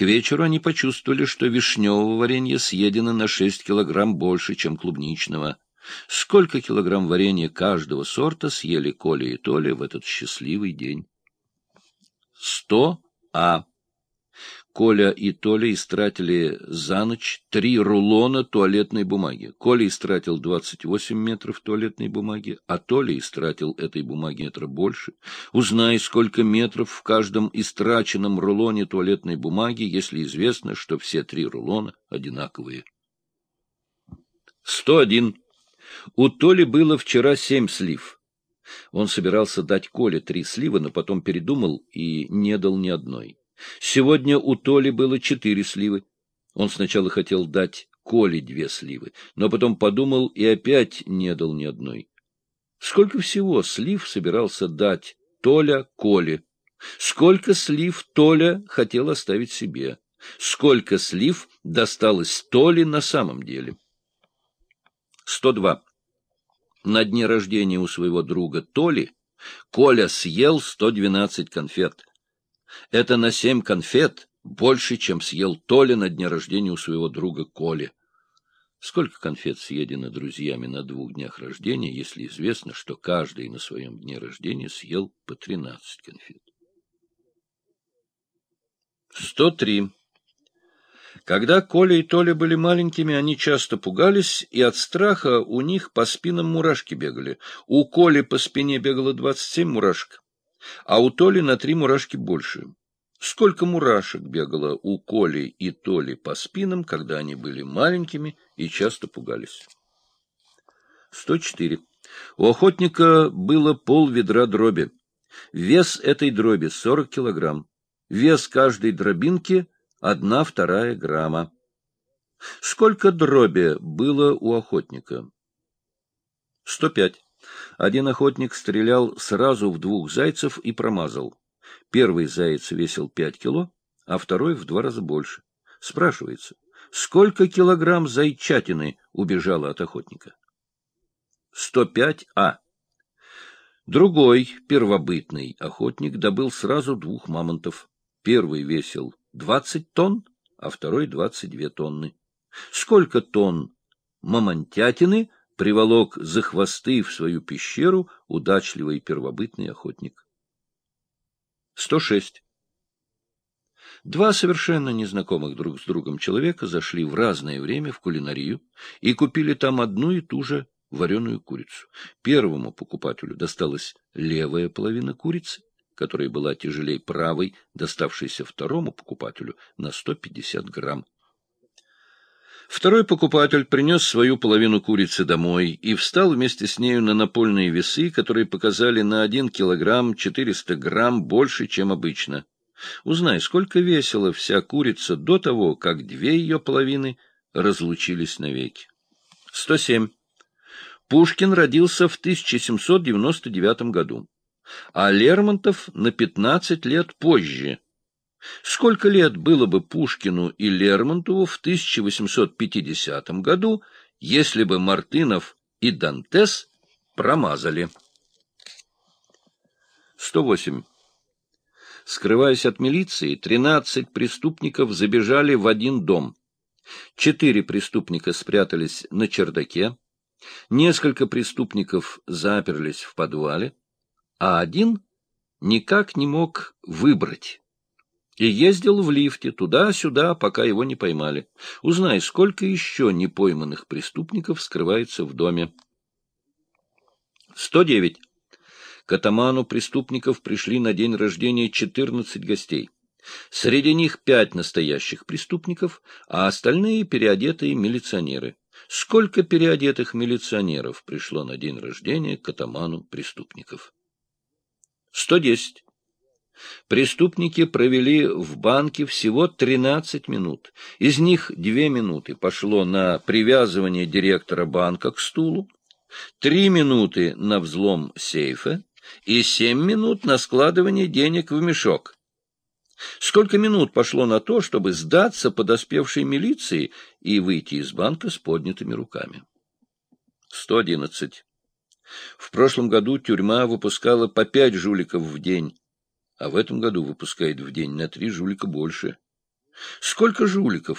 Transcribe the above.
К вечеру они почувствовали, что вишневого варенья съедено на 6 килограмм больше, чем клубничного. Сколько килограмм варенья каждого сорта съели Коля и Толя в этот счастливый день? Сто А. Коля и Толя истратили за ночь три рулона туалетной бумаги. Коля истратил 28 метров туалетной бумаги, а Толя истратил этой бумаги метра больше. Узнай, сколько метров в каждом истраченном рулоне туалетной бумаги, если известно, что все три рулона одинаковые. 101. У Толи было вчера семь слив. Он собирался дать Коле три слива, но потом передумал и не дал ни одной. Сегодня у Толи было четыре сливы. Он сначала хотел дать Коле две сливы, но потом подумал и опять не дал ни одной. Сколько всего слив собирался дать Толя Коле? Сколько слив Толя хотел оставить себе? Сколько слив досталось Толе на самом деле? 102. На дне рождения у своего друга Толи Коля съел 112 конфет. Это на семь конфет больше, чем съел Толя на дне рождения у своего друга Коли. Сколько конфет съедено друзьями на двух днях рождения, если известно, что каждый на своем дне рождения съел по тринадцать конфет? 103. Когда Коля и Толя были маленькими, они часто пугались, и от страха у них по спинам мурашки бегали. У Коли по спине бегало двадцать семь мурашек, а у Толи на три мурашки больше. Сколько мурашек бегало у Коли и Толи по спинам, когда они были маленькими и часто пугались. 104. У охотника было пол ведра дроби. Вес этой дроби 40 килограмм. Вес каждой дробинки — одна вторая грамма. Сколько дроби было у охотника? 105. Один охотник стрелял сразу в двух зайцев и промазал. Первый заяц весил пять кило, а второй в два раза больше. Спрашивается, сколько килограмм зайчатины убежало от охотника? 105 А. Другой первобытный охотник добыл сразу двух мамонтов. Первый весил 20 тонн, а второй 22 тонны. Сколько тонн мамонтятины приволок за хвосты в свою пещеру удачливый первобытный охотник? 106. Два совершенно незнакомых друг с другом человека зашли в разное время в кулинарию и купили там одну и ту же вареную курицу. Первому покупателю досталась левая половина курицы, которая была тяжелее правой, доставшейся второму покупателю на 150 грамм. Второй покупатель принес свою половину курицы домой и встал вместе с нею на напольные весы, которые показали на один килограмм 400 грамм больше, чем обычно. Узнай, сколько весила вся курица до того, как две ее половины разлучились навеки. 107. Пушкин родился в 1799 году, а Лермонтов на 15 лет позже – Сколько лет было бы Пушкину и Лермонтову в 1850 году, если бы Мартынов и Дантес промазали? 108. Скрываясь от милиции, 13 преступников забежали в один дом. Четыре преступника спрятались на чердаке, несколько преступников заперлись в подвале, а один никак не мог выбрать и ездил в лифте туда-сюда, пока его не поймали. Узнай, сколько еще непойманных преступников скрывается в доме. 109. К атаману преступников пришли на день рождения 14 гостей. Среди них пять настоящих преступников, а остальные переодетые милиционеры. Сколько переодетых милиционеров пришло на день рождения к атаману преступников? 110. Преступники провели в банке всего 13 минут. Из них две минуты пошло на привязывание директора банка к стулу, три минуты на взлом сейфа и семь минут на складывание денег в мешок. Сколько минут пошло на то, чтобы сдаться подоспевшей милиции и выйти из банка с поднятыми руками? 111. В прошлом году тюрьма выпускала по пять жуликов в день а в этом году выпускает в день на три жулика больше. Сколько жуликов